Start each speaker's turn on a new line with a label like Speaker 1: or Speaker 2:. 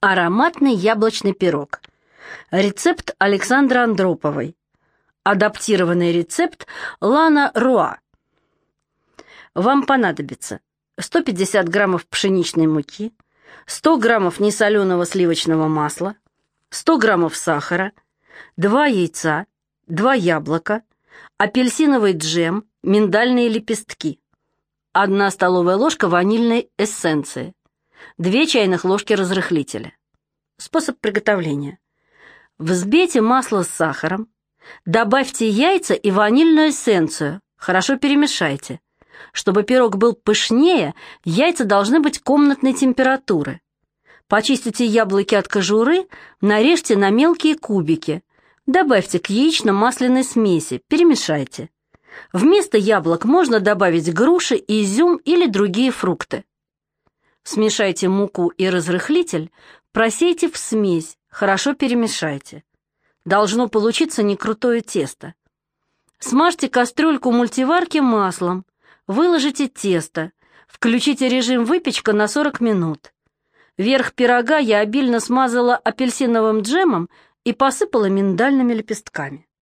Speaker 1: Ароматный яблочный пирог. Рецепт Александра Андроповой. Адаптированный рецепт Лана Руа. Вам понадобится 150 граммов пшеничной муки, 100 граммов несоленого сливочного масла, 100 граммов сахара, 2 яйца, 2 яблока, апельсиновый джем, миндальные лепестки, 1 столовая ложка ванильной эссенции, 2 чайных ложки разрыхлителя. Способ приготовления. Взбейте масло с сахаром, добавьте яйца и ванильную эссенцию, хорошо перемешайте. Чтобы пирог был пышнее, яйца должны быть комнатной температуры. Почистите яблоки от кожуры, нарежьте на мелкие кубики. Добавьте к яично-масляной смеси, перемешайте. Вместо яблок можно добавить груши, изюм или другие фрукты. Смешайте муку и разрыхлитель, просейте в смесь, хорошо перемешайте. Должно получиться некрутое тесто. Смажьте кастрюльку мультиварки маслом, выложите тесто, включите режим выпечка на 40 минут. Верх пирога я обильно смазала апельсиновым джемом и посыпала миндальными лепестками.